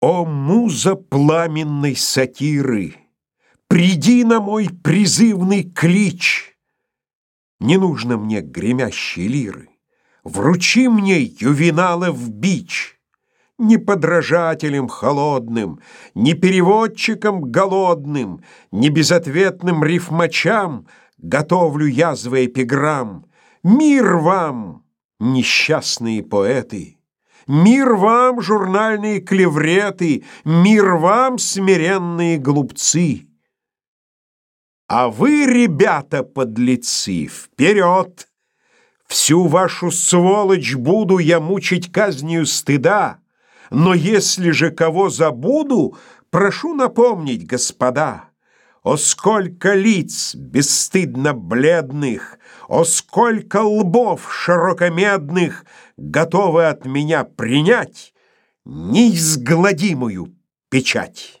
О, муза пламенной сатиры, Приди на мой призывный клич! Не нужно мне гремящей лиры, Вручи мне ювеналов бич. Не подражателем холодным, Не переводчиком голодным, Не безответным рифмачам Готовлю язвы эпиграмм. Мир вам, несчастные поэты! Мир вам, журнальные клевреты, Мир вам, смиренные глупцы! А вы, ребята подлецы, вперед! Всю вашу сволочь буду я мучить казнью стыда, Но если же кого забуду, прошу напомнить, господа, О, сколько лиц бесстыдно бледных, О, сколько лбов широкомедных Готовы от меня принять Неизгладимую печать.